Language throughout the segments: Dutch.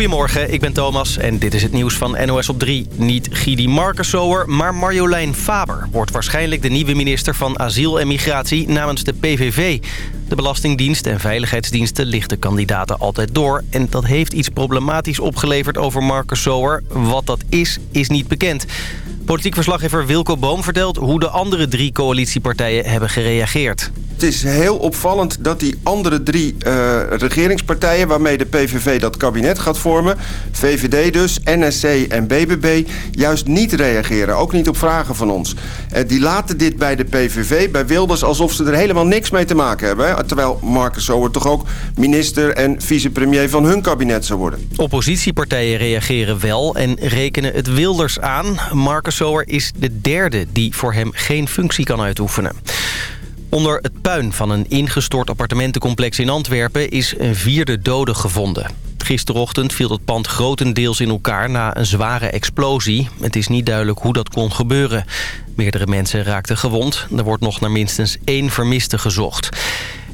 Goedemorgen, ik ben Thomas en dit is het nieuws van NOS op 3. Niet Gidi Markensower, maar Marjolein Faber... wordt waarschijnlijk de nieuwe minister van Asiel en Migratie namens de PVV. De Belastingdienst en Veiligheidsdiensten lichten kandidaten altijd door... en dat heeft iets problematisch opgeleverd over Markensower. Wat dat is, is niet bekend. Politiek verslaggever Wilco Boom vertelt hoe de andere drie coalitiepartijen hebben gereageerd. Het is heel opvallend dat die andere drie uh, regeringspartijen... waarmee de PVV dat kabinet gaat vormen... VVD dus, NSC en BBB... juist niet reageren, ook niet op vragen van ons. Uh, die laten dit bij de PVV, bij Wilders... alsof ze er helemaal niks mee te maken hebben. Terwijl Marcus Sower toch ook minister en vicepremier van hun kabinet zou worden. Oppositiepartijen reageren wel en rekenen het Wilders aan. Marcus Is de derde die voor hem geen functie kan uitoefenen. Onder het puin van een ingestort appartementencomplex in Antwerpen is een vierde dode gevonden. Gisterochtend viel het pand grotendeels in elkaar na een zware explosie. Het is niet duidelijk hoe dat kon gebeuren. Meerdere mensen raakten gewond. Er wordt nog naar minstens één vermiste gezocht.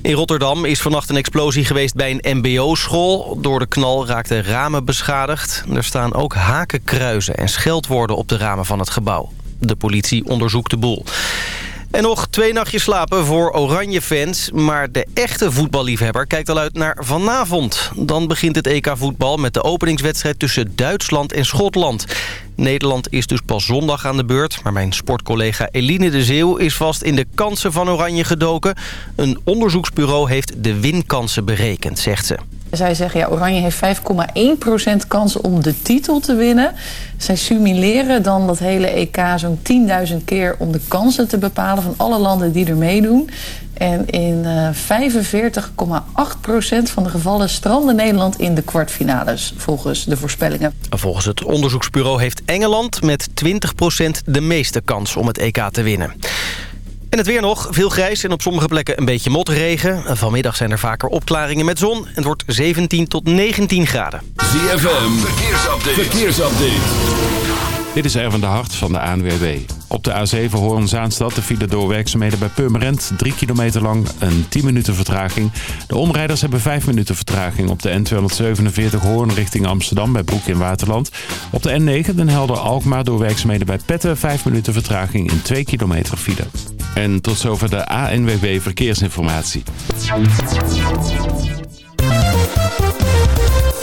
In Rotterdam is vannacht een explosie geweest bij een mbo-school. Door de knal raakten ramen beschadigd. Er staan ook hakenkruizen en scheldwoorden op de ramen van het gebouw. De politie onderzoekt de boel. En nog twee nachtjes slapen voor Oranje-fans. Maar de echte voetballiefhebber kijkt al uit naar vanavond. Dan begint het EK voetbal met de openingswedstrijd tussen Duitsland en Schotland. Nederland is dus pas zondag aan de beurt. Maar mijn sportcollega Eline de Zeeuw is vast in de kansen van Oranje gedoken. Een onderzoeksbureau heeft de winkansen berekend, zegt ze. Zij zeggen, ja, Oranje heeft 5,1% kans om de titel te winnen. Zij simuleren dan dat hele EK zo'n 10.000 keer om de kansen te bepalen van alle landen die er meedoen. En in uh, 45,8% van de gevallen strandde Nederland in de kwartfinales, volgens de voorspellingen. Volgens het onderzoeksbureau heeft Engeland met 20% de meeste kans om het EK te winnen. En het weer nog. Veel grijs en op sommige plekken een beetje motregen. Vanmiddag zijn er vaker opklaringen met zon. Het wordt 17 tot 19 graden. ZFM, verkeersupdate. verkeersupdate. Dit is Erwin de Hart van de ANWB. Op de A7 Hoorn-Zaanstad de file door werkzaamheden bij Purmerend. 3 kilometer lang, een 10 minuten vertraging. De omrijders hebben 5 minuten vertraging op de N247 Hoorn richting Amsterdam bij Broek in Waterland. Op de N9 Den Helder-Alkmaar door werkzaamheden bij Petten 5 minuten vertraging in 2 kilometer file. En tot zover de ANWB Verkeersinformatie.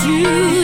Over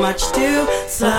much too slow.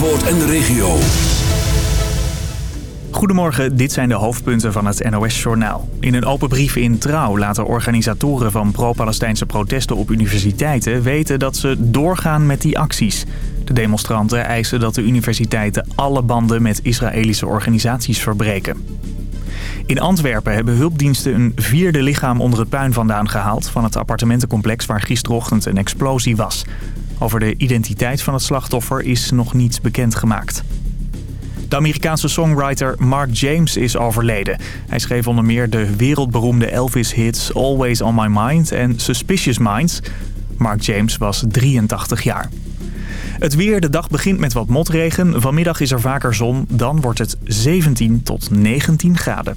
Zandvoort en de regio. Goedemorgen, dit zijn de hoofdpunten van het NOS-journaal. In een open brief in Trouw laten organisatoren van pro-Palestijnse protesten op universiteiten weten dat ze doorgaan met die acties. De demonstranten eisen dat de universiteiten alle banden met Israëlische organisaties verbreken. In Antwerpen hebben hulpdiensten een vierde lichaam onder het puin vandaan gehaald... van het appartementencomplex waar gisterochtend een explosie was. Over de identiteit van het slachtoffer is nog niets bekendgemaakt. De Amerikaanse songwriter Mark James is overleden. Hij schreef onder meer de wereldberoemde Elvis-hits Always On My Mind en Suspicious Minds. Mark James was 83 jaar. Het weer, de dag begint met wat motregen. Vanmiddag is er vaker zon, dan wordt het 17 tot 19 graden.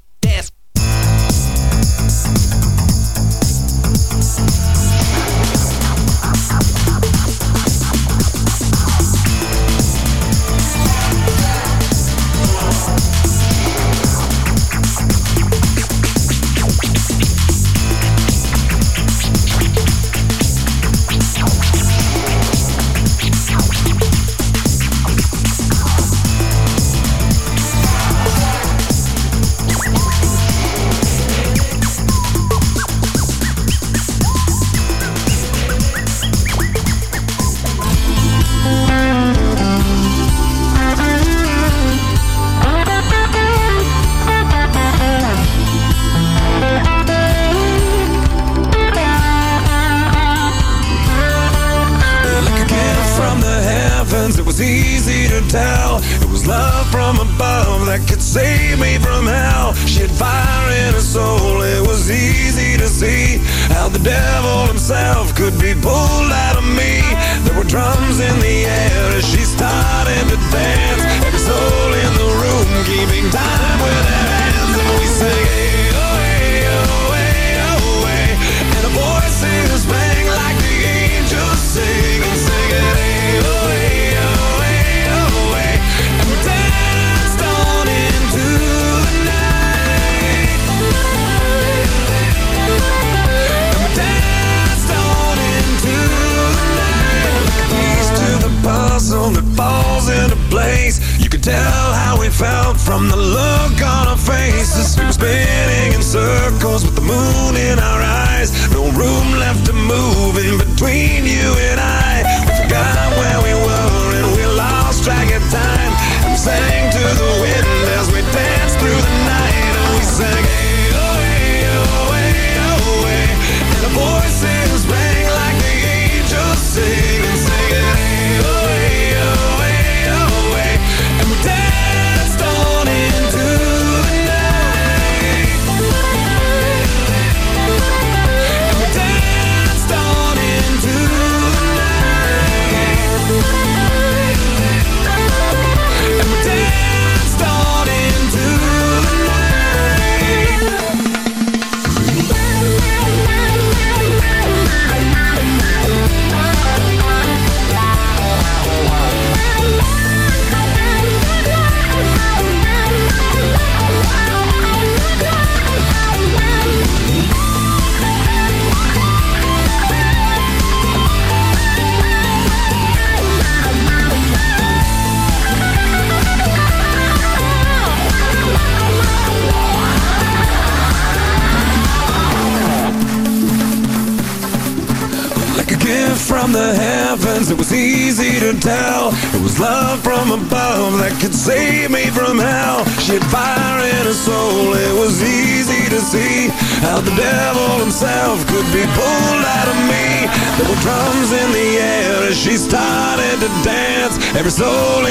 slowly